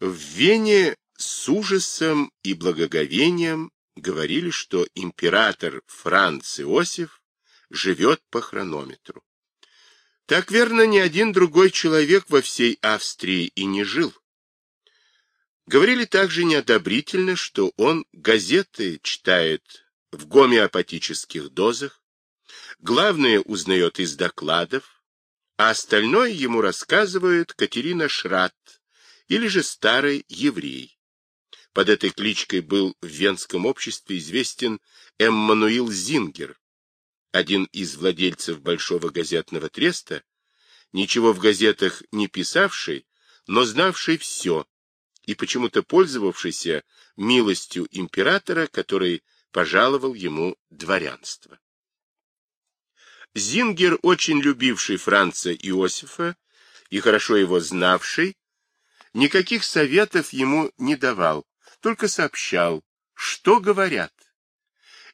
В Вене с ужасом и благоговением говорили, что император Франц Иосиф живет по хронометру. Так верно, ни один другой человек во всей Австрии и не жил. Говорили также неодобрительно, что он газеты читает в гомеопатических дозах, главное узнает из докладов, а остальное ему рассказывает Катерина Шрат или же старый еврей. Под этой кличкой был в венском обществе известен Эммануил Зингер, один из владельцев Большого газетного треста, ничего в газетах не писавший, но знавший все и почему-то пользовавшийся милостью императора, который пожаловал ему дворянство. Зингер, очень любивший Франца Иосифа и хорошо его знавший, никаких советов ему не давал, только сообщал, что говорят,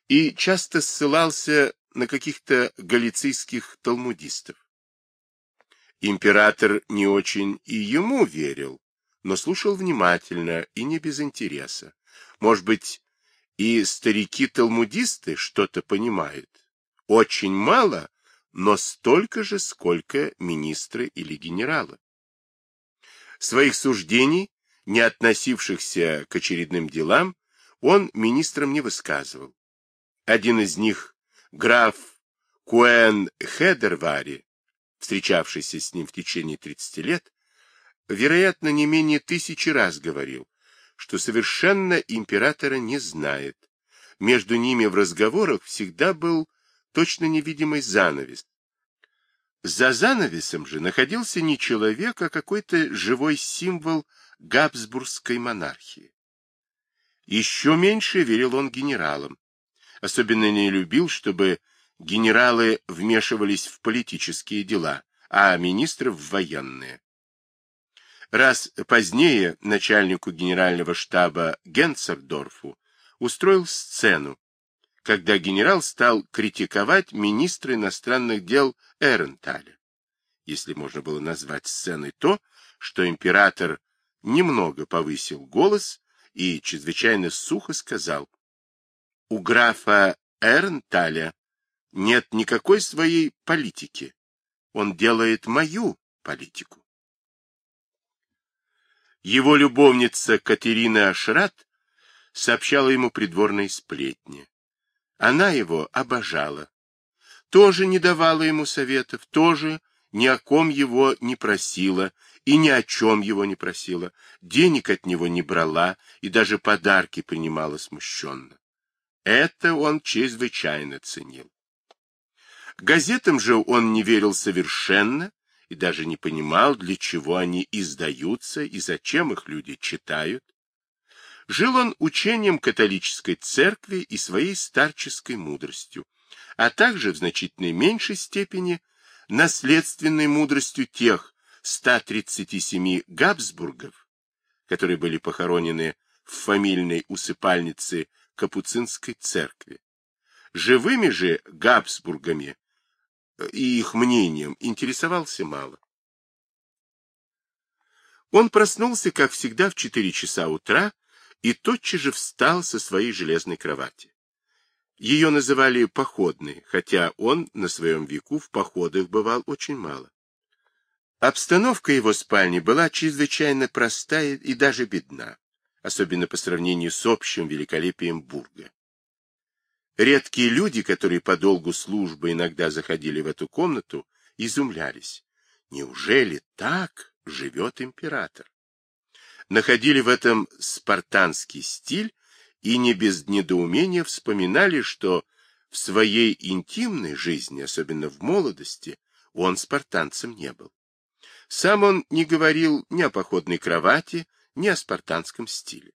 и часто ссылался на каких-то галицийских талмудистов. Император не очень и ему верил, но слушал внимательно и не без интереса. Может быть, и старики-талмудисты что-то понимают. Очень мало, но столько же, сколько министры или генералы. Своих суждений, не относившихся к очередным делам, он министрам не высказывал. Один из них, граф Куэн Хедервари, встречавшийся с ним в течение 30 лет, вероятно, не менее тысячи раз говорил, что совершенно императора не знает. Между ними в разговорах всегда был точно невидимый занавес. За занавесом же находился не человек, а какой-то живой символ Габсбургской монархии. Еще меньше верил он генералам. Особенно не любил, чтобы генералы вмешивались в политические дела, а министры в военные. Раз позднее начальнику генерального штаба Генцердорфу устроил сцену, когда генерал стал критиковать министра иностранных дел Эренталя. Если можно было назвать сценой то, что император немного повысил голос и чрезвычайно сухо сказал, «У графа Эренталя нет никакой своей политики. Он делает мою политику. Его любовница Катерина Ашрат сообщала ему придворные сплетни. Она его обожала. Тоже не давала ему советов, тоже ни о ком его не просила и ни о чем его не просила, денег от него не брала и даже подарки принимала смущенно. Это он чрезвычайно ценил. Газетам же он не верил совершенно и даже не понимал, для чего они издаются и зачем их люди читают. Жил он учением католической церкви и своей старческой мудростью, а также в значительной меньшей степени наследственной мудростью тех 137 Габсбургов, которые были похоронены в фамильной усыпальнице Капуцинской церкви. Живыми же Габсбургами и их мнением интересовался мало. Он проснулся, как всегда, в четыре часа утра и тотчас же встал со своей железной кровати. Ее называли походной, хотя он на своем веку в походах бывал очень мало. Обстановка его спальни была чрезвычайно простая и даже бедна, особенно по сравнению с общим великолепием Бурга. Редкие люди, которые по долгу службы иногда заходили в эту комнату, изумлялись. Неужели так живет император? Находили в этом спартанский стиль и не без недоумения вспоминали, что в своей интимной жизни, особенно в молодости, он спартанцем не был. Сам он не говорил ни о походной кровати, ни о спартанском стиле.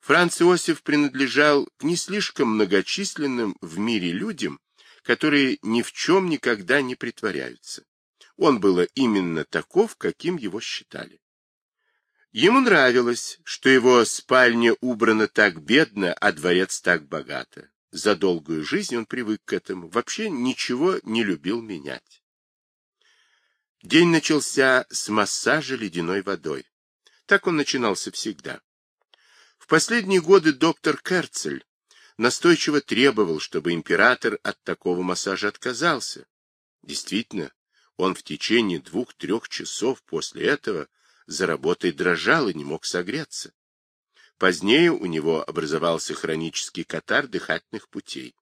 Франц Иосиф принадлежал к не слишком многочисленным в мире людям, которые ни в чем никогда не притворяются. Он был именно таков, каким его считали. Ему нравилось, что его спальня убрана так бедно, а дворец так богато. За долгую жизнь он привык к этому, вообще ничего не любил менять. День начался с массажа ледяной водой. Так он начинался всегда. В последние годы доктор Керцель настойчиво требовал, чтобы император от такого массажа отказался. Действительно, он в течение двух-трех часов после этого за работой дрожал и не мог согреться. Позднее у него образовался хронический катар дыхательных путей.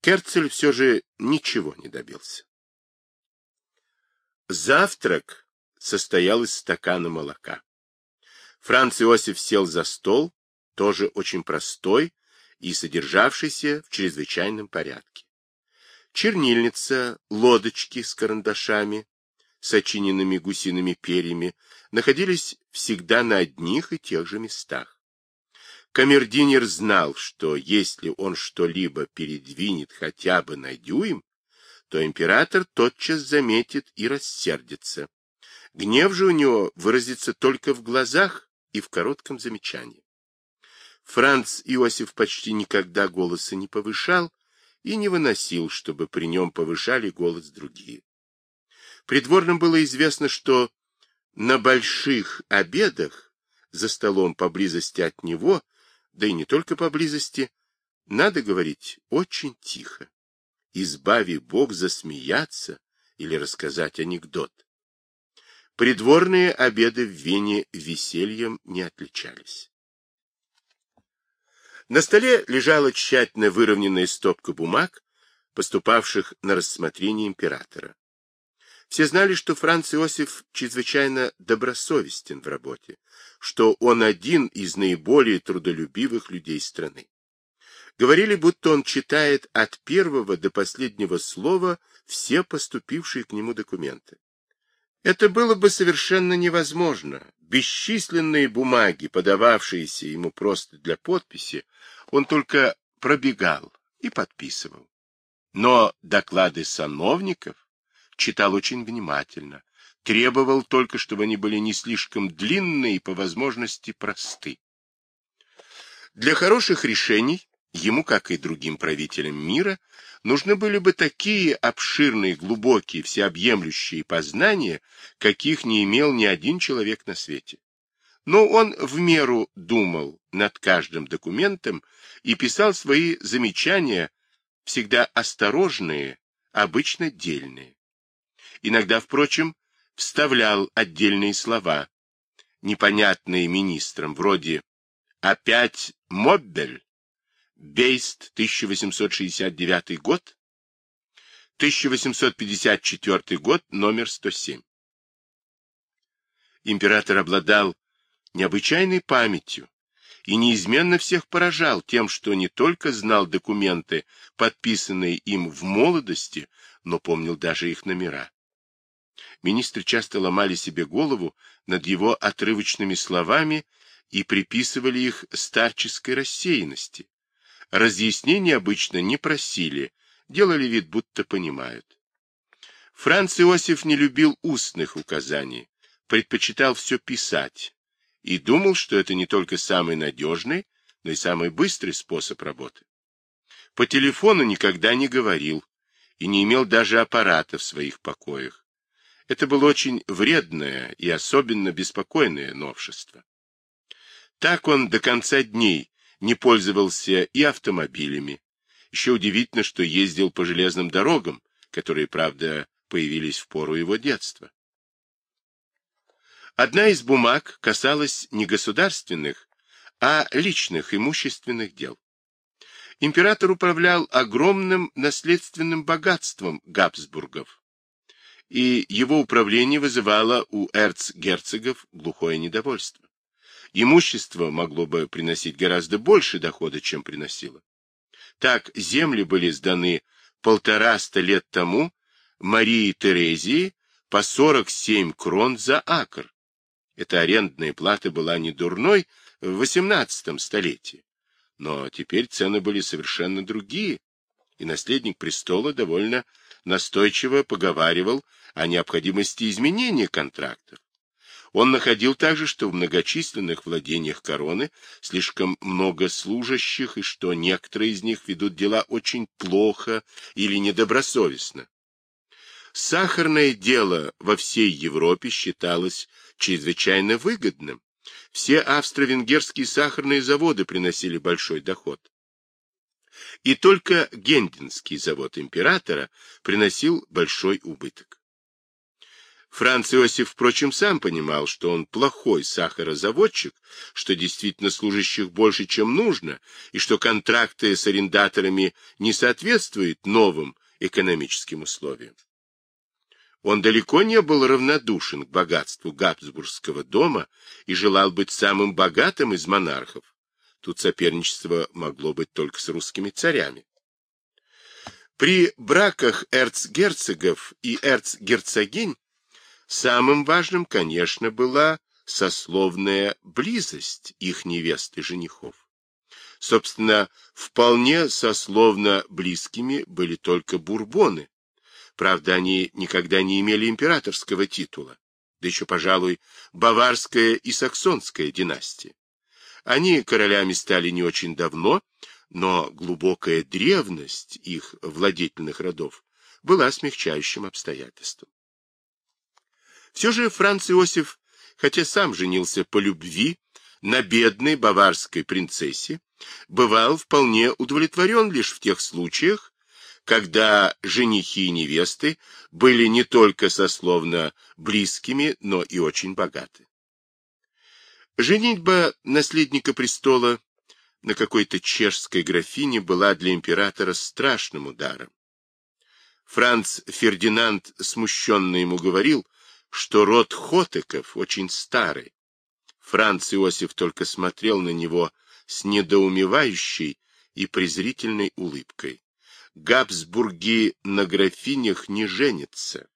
Керцель все же ничего не добился. Завтрак состоял из стакана молока. Франц Иосиф сел за стол, тоже очень простой и содержавшийся в чрезвычайном порядке. Чернильница, лодочки с карандашами, сочиненными гусиными перьями, находились всегда на одних и тех же местах. Камердинер знал, что если он что-либо передвинет хотя бы на дюйм, то император тотчас заметит и рассердится. Гнев же у него выразится только в глазах и в коротком замечании. Франц Иосиф почти никогда голоса не повышал и не выносил, чтобы при нем повышали голос другие. Придворным было известно, что на больших обедах за столом поблизости от него да и не только поблизости, надо говорить очень тихо. Избави Бог засмеяться или рассказать анекдот. Придворные обеды в Вене весельем не отличались. На столе лежала тщательно выровненная стопка бумаг, поступавших на рассмотрение императора. Все знали, что Франц Иосиф чрезвычайно добросовестен в работе, что он один из наиболее трудолюбивых людей страны. Говорили, будто он читает от первого до последнего слова все поступившие к нему документы. Это было бы совершенно невозможно. Бесчисленные бумаги, подававшиеся ему просто для подписи, он только пробегал и подписывал. Но доклады сановников читал очень внимательно, требовал только, чтобы они были не слишком длинные и по возможности просты. Для хороших решений ему, как и другим правителям мира, нужны были бы такие обширные, глубокие, всеобъемлющие познания, каких не имел ни один человек на свете. Но он в меру думал над каждым документом и писал свои замечания, всегда осторожные, обычно дельные. Иногда, впрочем, вставлял отдельные слова, непонятные министрам, вроде «Опять Моббель», «Бейст, 1869 год», 1854 год, номер 107. Император обладал необычайной памятью и неизменно всех поражал тем, что не только знал документы, подписанные им в молодости, но помнил даже их номера. Министры часто ломали себе голову над его отрывочными словами и приписывали их старческой рассеянности. Разъяснений обычно не просили, делали вид, будто понимают. Франц Иосиф не любил устных указаний, предпочитал все писать и думал, что это не только самый надежный, но и самый быстрый способ работы. По телефону никогда не говорил и не имел даже аппарата в своих покоях. Это было очень вредное и особенно беспокойное новшество. Так он до конца дней не пользовался и автомобилями. Еще удивительно, что ездил по железным дорогам, которые, правда, появились в пору его детства. Одна из бумаг касалась не государственных, а личных имущественных дел. Император управлял огромным наследственным богатством Габсбургов, и его управление вызывало у эрцгерцогов глухое недовольство. Имущество могло бы приносить гораздо больше дохода, чем приносило. Так земли были сданы полтораста лет тому Марии Терезии по 47 крон за акр. Эта арендная плата была не дурной в XVIII столетии, но теперь цены были совершенно другие, и наследник престола довольно настойчиво поговаривал о необходимости изменения контрактов. Он находил также, что в многочисленных владениях короны слишком много служащих, и что некоторые из них ведут дела очень плохо или недобросовестно. Сахарное дело во всей Европе считалось чрезвычайно выгодным, Все австро-венгерские сахарные заводы приносили большой доход. И только Гендинский завод императора приносил большой убыток. Франц Иосиф, впрочем, сам понимал, что он плохой сахарозаводчик, что действительно служащих больше, чем нужно, и что контракты с арендаторами не соответствуют новым экономическим условиям. Он далеко не был равнодушен к богатству Габсбургского дома и желал быть самым богатым из монархов. Тут соперничество могло быть только с русскими царями. При браках эрцгерцогов и эрцгерцогинь Самым важным, конечно, была сословная близость их невест и женихов. Собственно, вполне сословно близкими были только бурбоны. Правда, они никогда не имели императорского титула, да еще, пожалуй, баварская и саксонская династия. Они королями стали не очень давно, но глубокая древность их владетельных родов была смягчающим обстоятельством. Все же Франц Иосиф, хотя сам женился по любви на бедной баварской принцессе, бывал вполне удовлетворен лишь в тех случаях, когда женихи и невесты были не только сословно близкими, но и очень богаты. Женитьба наследника престола на какой-то чешской графине была для императора страшным ударом. Франц Фердинанд смущенно ему говорил, что род Хотыков очень старый. Франц Иосиф только смотрел на него с недоумевающей и презрительной улыбкой. Габсбурги на графинях не женятся.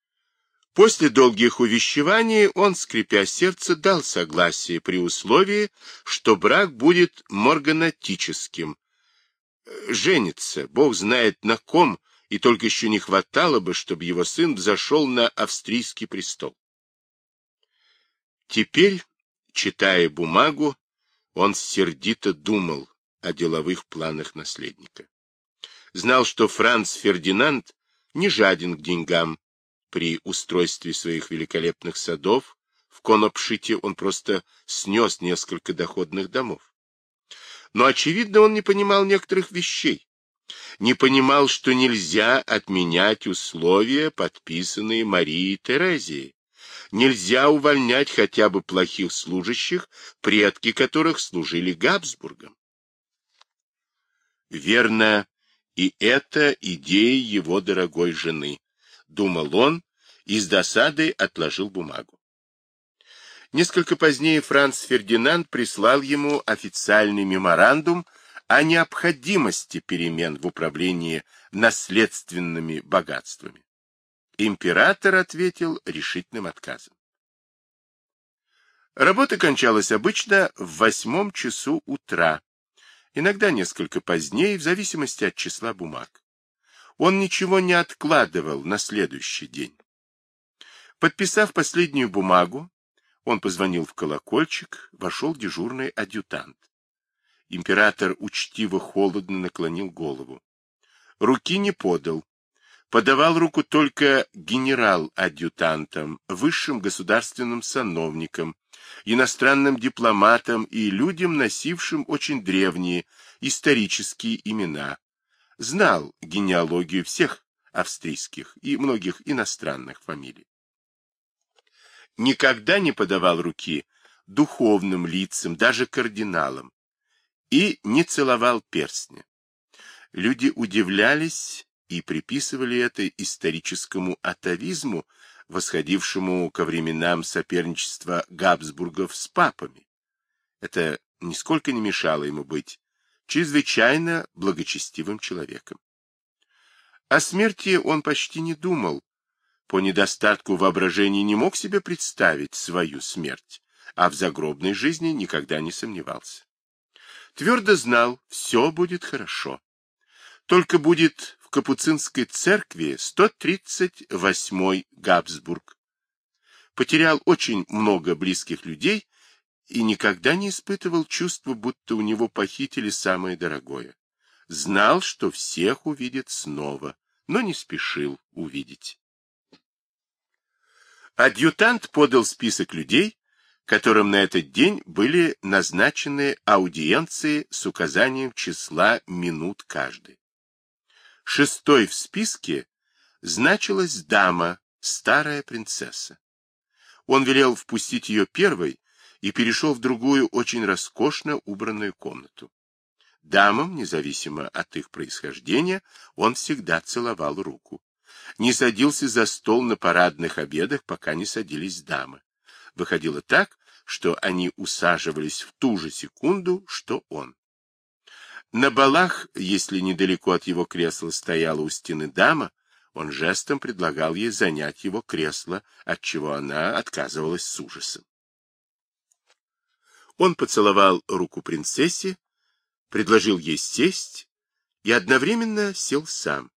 После долгих увещеваний он, скрипя сердце, дал согласие при условии, что брак будет морганатическим. Женится, бог знает на ком, и только еще не хватало бы, чтобы его сын взошел на австрийский престол. Теперь, читая бумагу, он сердито думал о деловых планах наследника. Знал, что Франц Фердинанд не жаден к деньгам. При устройстве своих великолепных садов в Конопшите он просто снес несколько доходных домов. Но, очевидно, он не понимал некоторых вещей. Не понимал, что нельзя отменять условия, подписанные Марией Терезией нельзя увольнять хотя бы плохих служащих, предки которых служили Габсбургам. Верно, и это идея его дорогой жены, думал он и с досадой отложил бумагу. Несколько позднее Франц Фердинанд прислал ему официальный меморандум о необходимости перемен в управлении наследственными богатствами. Император ответил решительным отказом. Работа кончалась обычно в восьмом часу утра, иногда несколько позднее, в зависимости от числа бумаг. Он ничего не откладывал на следующий день. Подписав последнюю бумагу, он позвонил в колокольчик, вошел дежурный адъютант. Император учтиво холодно наклонил голову. Руки не подал, подавал руку только генерал-адъютантам, высшим государственным сановникам, иностранным дипломатам и людям, носившим очень древние исторические имена. Знал генеалогию всех австрийских и многих иностранных фамилий. Никогда не подавал руки духовным лицам, даже кардиналам, и не целовал перстня. Люди удивлялись и приписывали это историческому атовизму, восходившему ко временам соперничества Габсбургов с папами. Это нисколько не мешало ему быть чрезвычайно благочестивым человеком. О смерти он почти не думал, по недостатку воображения не мог себе представить свою смерть, а в загробной жизни никогда не сомневался. Твердо знал, все будет хорошо. Только будет Капуцинской церкви 138-й Габсбург. Потерял очень много близких людей и никогда не испытывал чувства, будто у него похитили самое дорогое. Знал, что всех увидит снова, но не спешил увидеть. Адъютант подал список людей, которым на этот день были назначены аудиенции с указанием числа минут каждой. Шестой в списке значилась дама, старая принцесса. Он велел впустить ее первой и перешел в другую, очень роскошно убранную комнату. Дамам, независимо от их происхождения, он всегда целовал руку. Не садился за стол на парадных обедах, пока не садились дамы. Выходило так, что они усаживались в ту же секунду, что он. На балах, если недалеко от его кресла стояла у стены дама, он жестом предлагал ей занять его кресло, от чего она отказывалась с ужасом. Он поцеловал руку принцессе, предложил ей сесть и одновременно сел сам.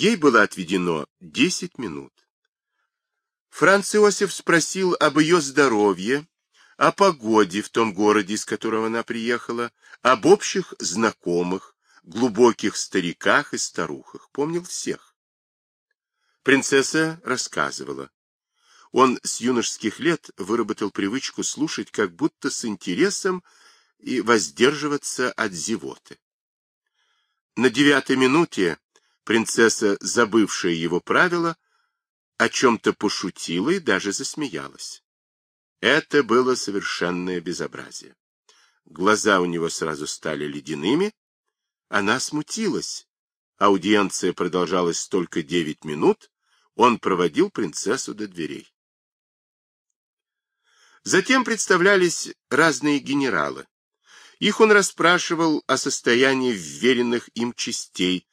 Ей было отведено десять минут. Франц Иосиф спросил об ее здоровье, о погоде в том городе, из которого она приехала, об общих знакомых, глубоких стариках и старухах. Помнил всех. Принцесса рассказывала. Он с юношеских лет выработал привычку слушать как будто с интересом и воздерживаться от зевоты. На девятой минуте принцесса, забывшая его правила, о чем-то пошутила и даже засмеялась. Это было совершенное безобразие. Глаза у него сразу стали ледяными. Она смутилась. Аудиенция продолжалась только девять минут. Он проводил принцессу до дверей. Затем представлялись разные генералы. Их он расспрашивал о состоянии вверенных им частей,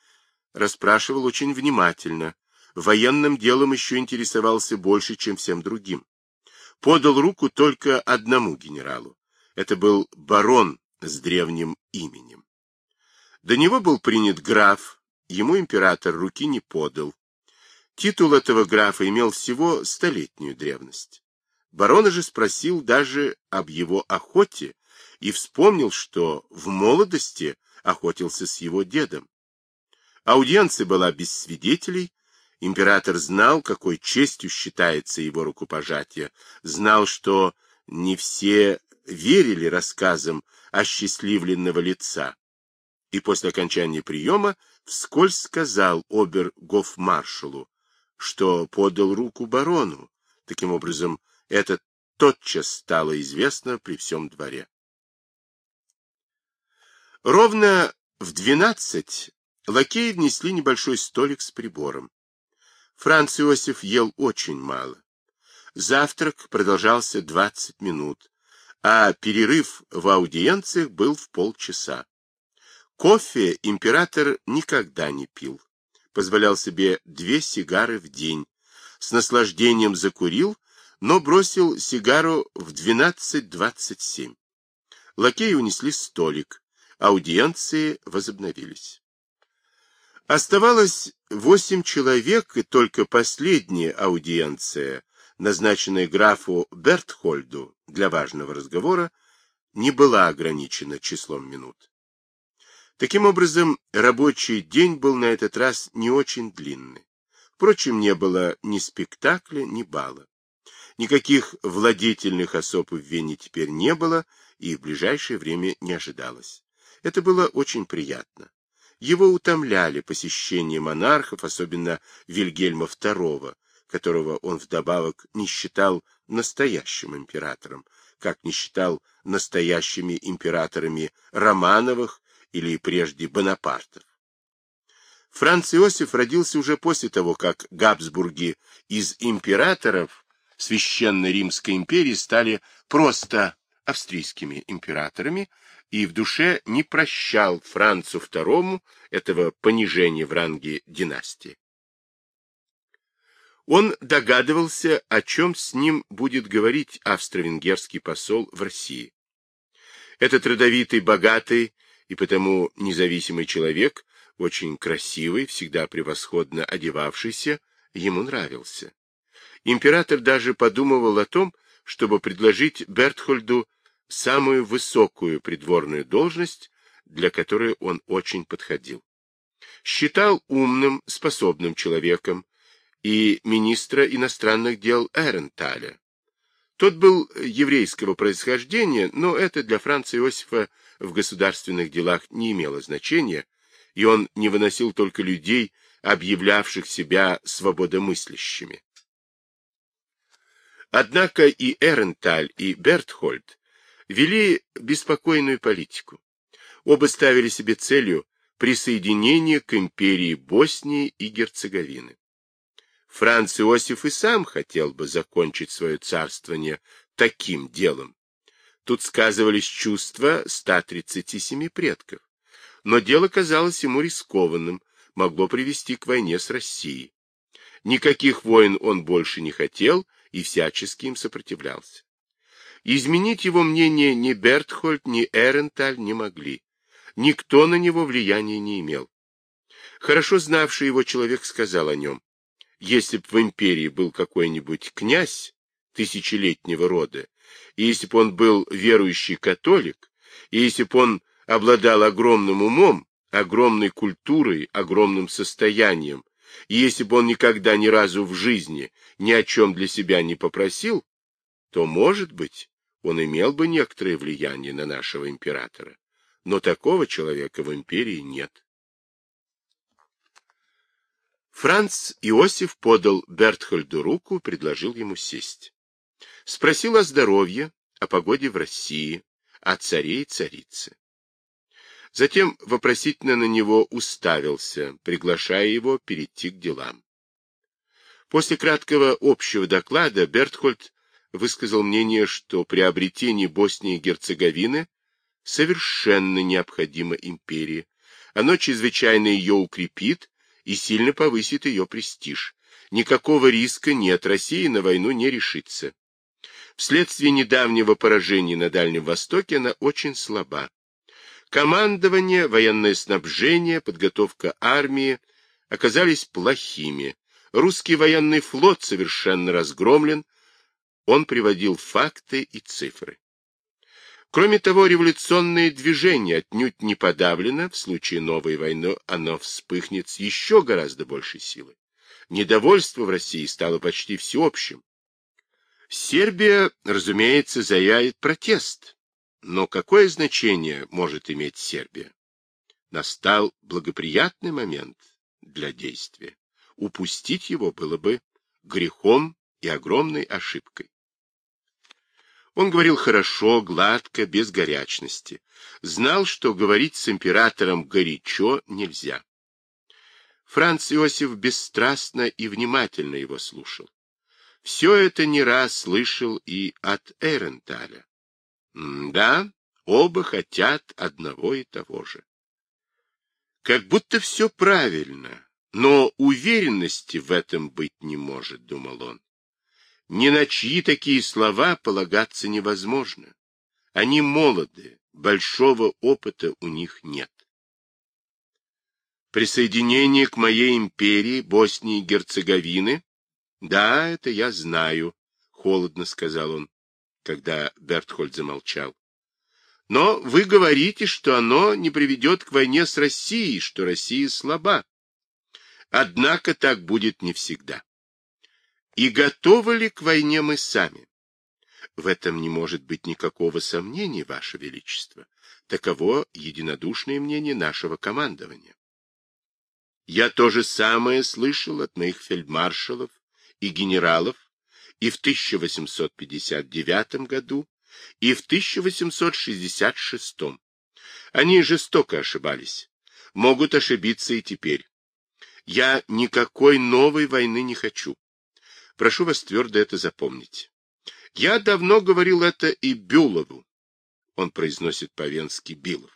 расспрашивал очень внимательно, военным делом еще интересовался больше, чем всем другим. Подал руку только одному генералу. Это был барон с древним именем. До него был принят граф, ему император руки не подал. Титул этого графа имел всего столетнюю древность. Барона же спросил даже об его охоте и вспомнил, что в молодости охотился с его дедом. Аудиенция была без свидетелей, император знал, какой честью считается его рукопожатие, знал, что не все верили рассказам осчастливленного лица, и после окончания приема вскользь сказал обер-гофмаршалу, что подал руку барону, таким образом это тотчас стало известно при всем дворе. Ровно в двенадцать лакеи внесли небольшой столик с прибором. Франц Иосиф ел очень мало. Завтрак продолжался двадцать минут, а перерыв в аудиенциях был в полчаса. Кофе император никогда не пил. Позволял себе две сигары в день. С наслаждением закурил но бросил сигару в 12.27. Лакеи унесли столик. Аудиенции возобновились. Оставалось восемь человек, и только последняя аудиенция, назначенная графу Бертхольду для важного разговора, не была ограничена числом минут. Таким образом, рабочий день был на этот раз не очень длинный. Впрочем, не было ни спектакля, ни бала. Никаких владетельных особ в Вене теперь не было и в ближайшее время не ожидалось. Это было очень приятно. Его утомляли посещения монархов, особенно Вильгельма II, которого он вдобавок не считал настоящим императором, как не считал настоящими императорами Романовых или прежде Бонапартов. Франц Иосиф родился уже после того, как Габсбурги из императоров Священной Римской империи стали просто австрийскими императорами и в душе не прощал Францу II этого понижения в ранге династии. Он догадывался, о чем с ним будет говорить австро-венгерский посол в России. Этот родовитый, богатый и потому независимый человек, очень красивый, всегда превосходно одевавшийся, ему нравился. Император даже подумывал о том, чтобы предложить Бертхольду самую высокую придворную должность, для которой он очень подходил. Считал умным, способным человеком и министра иностранных дел Эренталя. Тот был еврейского происхождения, но это для Франца Иосифа в государственных делах не имело значения, и он не выносил только людей, объявлявших себя свободомыслящими. Однако и Эренталь, и Бертхольд вели беспокойную политику. Оба ставили себе целью присоединение к империи Боснии и Герцеговины. Франц Иосиф и сам хотел бы закончить свое царствование таким делом. Тут сказывались чувства 137 предков. Но дело казалось ему рискованным, могло привести к войне с Россией. Никаких войн он больше не хотел и всячески им сопротивлялся. Изменить его мнение ни Бертхольд, ни Эренталь не могли. Никто на него влияния не имел. Хорошо знавший его человек сказал о нем, если б в империи был какой-нибудь князь тысячелетнего рода, и если б он был верующий католик, и если б он обладал огромным умом, огромной культурой, огромным состоянием, и если бы он никогда ни разу в жизни ни о чем для себя не попросил, то, может быть, он имел бы некоторое влияние на нашего императора. Но такого человека в империи нет. Франц Иосиф подал Бертхольду руку, предложил ему сесть. Спросил о здоровье, о погоде в России, о царе и царице. Затем вопросительно на него уставился, приглашая его перейти к делам. После краткого общего доклада Бертхольд высказал мнение, что приобретение Боснии и Герцеговины совершенно необходимо империи. Оно чрезвычайно ее укрепит и сильно повысит ее престиж. Никакого риска нет, Россия на войну не решится. Вследствие недавнего поражения на Дальнем Востоке она очень слаба. Командование, военное снабжение, подготовка армии оказались плохими. Русский военный флот совершенно разгромлен. Он приводил факты и цифры. Кроме того, революционное движение отнюдь не подавлено, в случае новой войны оно вспыхнет с еще гораздо большей силой. Недовольство в России стало почти всеобщим. Сербия, разумеется, заявит протест. Но какое значение может иметь Сербия? Настал благоприятный момент для действия. Упустить его было бы грехом и огромной ошибкой. Он говорил хорошо, гладко, без горячности. Знал, что говорить с императором горячо нельзя. Франц Иосиф бесстрастно и внимательно его слушал. Все это не раз слышал и от Эренталя. Да, оба хотят одного и того же. Как будто все правильно, но уверенности в этом быть не может, думал он. Ни на чьи такие слова полагаться невозможно. Они молоды, большого опыта у них нет. Присоединение к моей империи Боснии и Герцеговины? Да, это я знаю, холодно сказал он когда Бертхольд замолчал. Но вы говорите, что оно не приведет к войне с Россией, что Россия слаба. Однако так будет не всегда. И готовы ли к войне мы сами? В этом не может быть никакого сомнения, Ваше Величество. Таково единодушное мнение нашего командования. Я то же самое слышал от моих фельдмаршалов и генералов, и в 1859 году, и в 1866. Они жестоко ошибались. Могут ошибиться и теперь. Я никакой новой войны не хочу. Прошу вас твердо это запомнить. Я давно говорил это и Бюлову. Он произносит по-венски Билов.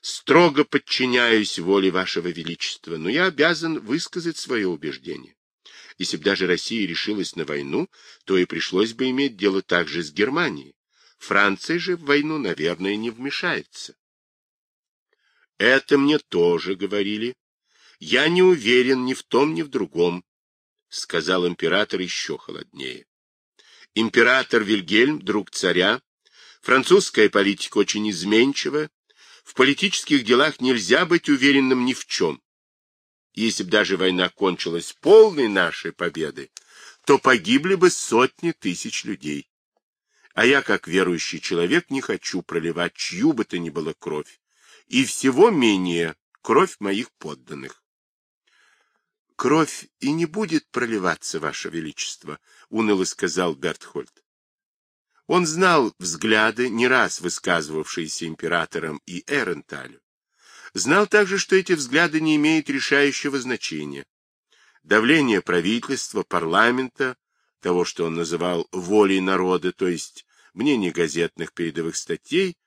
Строго подчиняюсь воле вашего величества, но я обязан высказать свое убеждение. Если бы даже Россия решилась на войну, то и пришлось бы иметь дело также с Германией. Франция же в войну, наверное, не вмешается. Это мне тоже говорили. Я не уверен ни в том, ни в другом, — сказал император еще холоднее. Император Вильгельм, друг царя, французская политика очень изменчива, в политических делах нельзя быть уверенным ни в чем. Если бы даже война кончилась полной нашей победой, то погибли бы сотни тысяч людей. а я, как верующий человек, не хочу проливать чью бы то ни было кровь, и всего менее кровь моих подданных. — Кровь и не будет проливаться, Ваше Величество, — уныло сказал Бертхольд. Он знал взгляды, не раз высказывавшиеся императором и Эренталю. Знал также, что эти взгляды не имеют решающего значения. Давление правительства, парламента, того, что он называл волей народа, то есть мнение газетных передовых статей,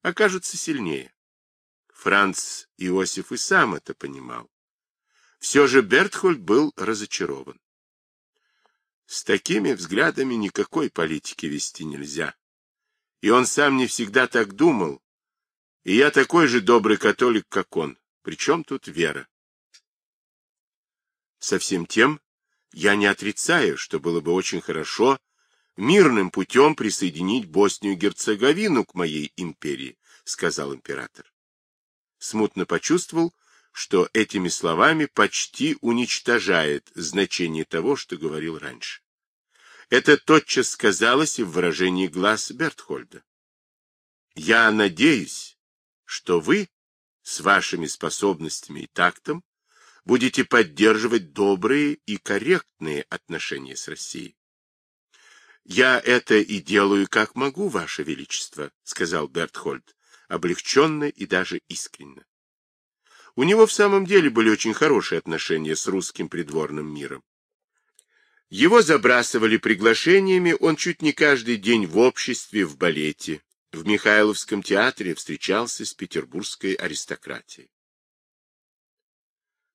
окажутся сильнее. Франц Иосиф и сам это понимал. Все же Бертхольд был разочарован. С такими взглядами никакой политики вести нельзя. И он сам не всегда так думал. И я такой же добрый католик, как он. Причем тут вера? Со всем тем, я не отрицаю, что было бы очень хорошо мирным путем присоединить Боснию и Герцеговину к моей империи, сказал император. Смутно почувствовал, что этими словами почти уничтожает значение того, что говорил раньше. Это тотчас сказалось и в выражении глаз Бертхольда. «Я надеюсь, что вы с вашими способностями и тактом будете поддерживать добрые и корректные отношения с Россией. «Я это и делаю, как могу, Ваше Величество», — сказал Бертхольд, облегченно и даже искренно. У него в самом деле были очень хорошие отношения с русским придворным миром. Его забрасывали приглашениями, он чуть не каждый день в обществе, в балете, в Михайловском театре встречался с петербургской аристократией.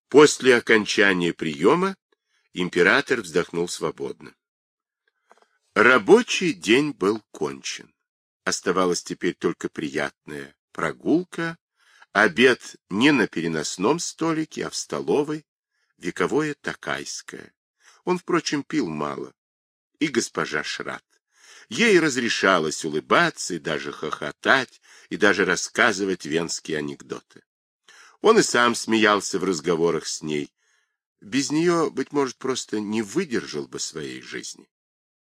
После окончания приема император вздохнул свободно. Рабочий день был кончен. Оставалась теперь только приятная прогулка Обед не на переносном столике, а в столовой, вековое такайское. Он, впрочем, пил мало. И госпожа Шрат. Ей разрешалось улыбаться и даже хохотать, и даже рассказывать венские анекдоты. Он и сам смеялся в разговорах с ней. Без нее, быть может, просто не выдержал бы своей жизни.